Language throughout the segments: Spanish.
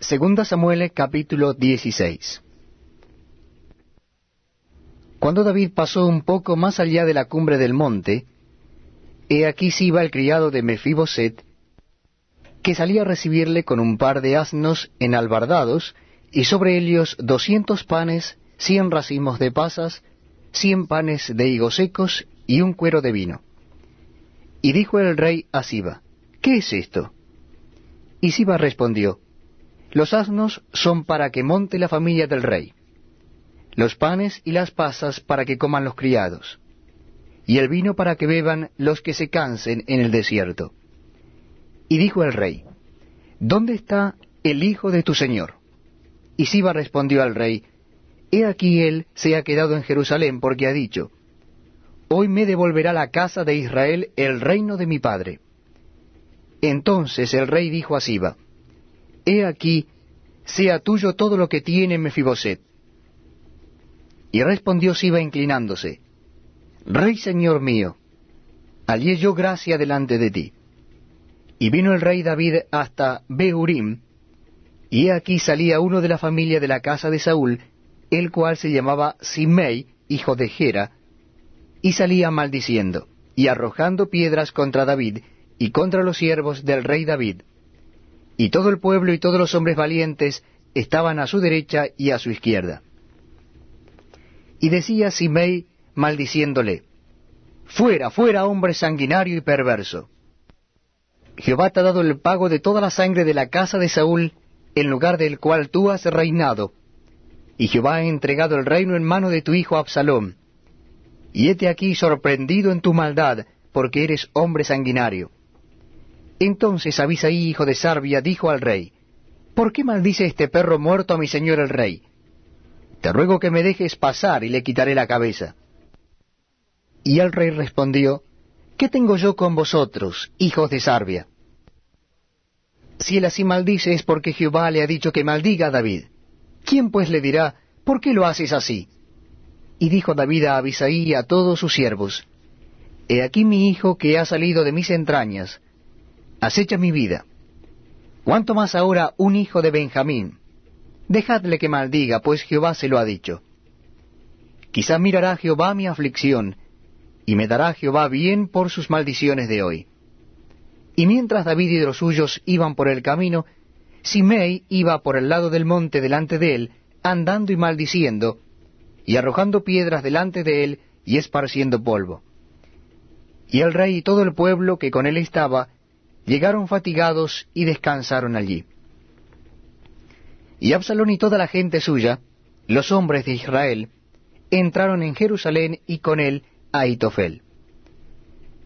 Segunda Samuel capítulo 16 Cuando David pasó un poco más allá de la cumbre del monte, he aquí iba el criado de Mefiboset, que salía a recibirle con un par de asnos enalbardados, y sobre ellos doscientos panes, cien racimos de pasas, cien panes de higos secos y un cuero de vino. Y dijo el rey a Siba, ¿qué es esto? Y Siba respondió, Los asnos son para que monte la familia del rey, los panes y las pasas para que coman los criados, y el vino para que beban los que se cansen en el desierto. Y dijo el rey, ¿Dónde está el hijo de tu señor? Y Siba respondió al rey, He aquí él se ha quedado en Jerusalén porque ha dicho, Hoy me devolverá la casa de Israel el reino de mi padre. Entonces el rey dijo a Siba, He aquí, sea tuyo todo lo que tiene Mefiboset. Y respondió Siba inclinándose, Rey señor mío, hallé yo gracia delante de ti. Y vino el rey David hasta Behurim, y he aquí salía uno de la familia de la casa de Saúl, el cual se llamaba Simei, hijo de Gera, y salía maldiciendo, y arrojando piedras contra David, y contra los siervos del rey David. Y todo el pueblo y todos los hombres valientes estaban a su derecha y a su izquierda. Y decía Simei, maldiciéndole, Fuera, fuera, hombre sanguinario y perverso. Jehová te ha dado el pago de toda la sangre de la casa de Saúl, en lugar del cual tú has reinado, y Jehová ha entregado el reino en mano de tu hijo Absalom. Y hete aquí sorprendido en tu maldad, porque eres hombre sanguinario. Entonces Abisaí, hijo de Sarbia, dijo al rey, ¿Por qué maldice este perro muerto a mi señor el rey? Te ruego que me dejes pasar y le quitaré la cabeza. Y el rey respondió, ¿Qué tengo yo con vosotros, hijos de Sarbia? Si él así maldice es porque Jehová le ha dicho que maldiga a David. ¿Quién pues le dirá, ¿por qué lo haces así? Y dijo David a Abisaí y a todos sus siervos, He aquí mi hijo que ha salido de mis entrañas, acecha mi vida. ¿Cuánto más ahora un hijo de Benjamín? Dejadle que maldiga, pues Jehová se lo ha dicho. Quizá mirará Jehová mi aflicción, y me dará Jehová bien por sus maldiciones de hoy. Y mientras David y los suyos iban por el camino, Simei iba por el lado del monte delante de él, andando y maldiciendo, y arrojando piedras delante de él, y esparciendo polvo. Y el rey y todo el pueblo que con él estaba, llegaron fatigados y descansaron allí. Y Absalón y toda la gente suya, los hombres de Israel, entraron en Jerusalén y con él a Aitofel.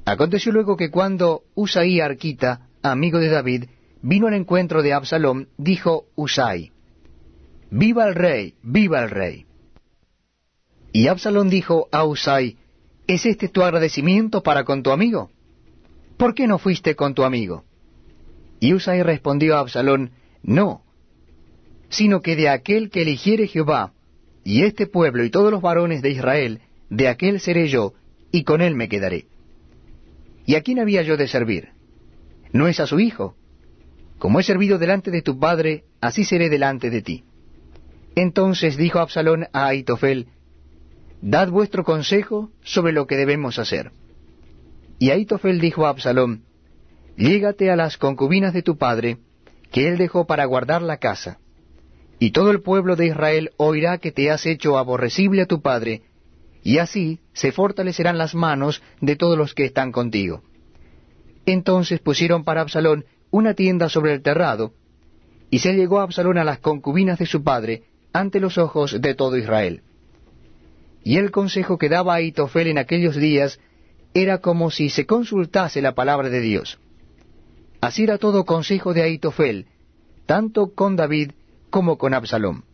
Aconteció luego que cuando Usaí Arquita, amigo de David, vino al encuentro de Absalom, dijo Usai, Viva el rey, viva el rey. Y Absalom dijo a Usai, ¿Es este tu agradecimiento para con tu amigo? ¿Por qué no fuiste con tu amigo? Y Usai respondió a Absalón, No, sino que de aquel que eligiere Jehová, y este pueblo y todos los varones de Israel, de aquel seré yo, y con él me quedaré. ¿Y a quién había yo de servir? ¿No es a su hijo? Como he servido delante de tu padre, así seré delante de ti. Entonces dijo Absalón a Aitofel, Dad vuestro consejo sobre lo que debemos hacer. Y Aitofel dijo a Absalón, Llégate a las concubinas de tu padre, que él dejó para guardar la casa, y todo el pueblo de Israel oirá que te has hecho aborrecible a tu padre, y así se fortalecerán las manos de todos los que están contigo. Entonces pusieron para Absalón una tienda sobre el terrado, y se llegó Absalón a las concubinas de su padre ante los ojos de todo Israel. Y el consejo que daba Aitofel en aquellos días era como si se consultase la palabra de Dios. Así era todo consejo de Aitofel, tanto con David como con Absalón.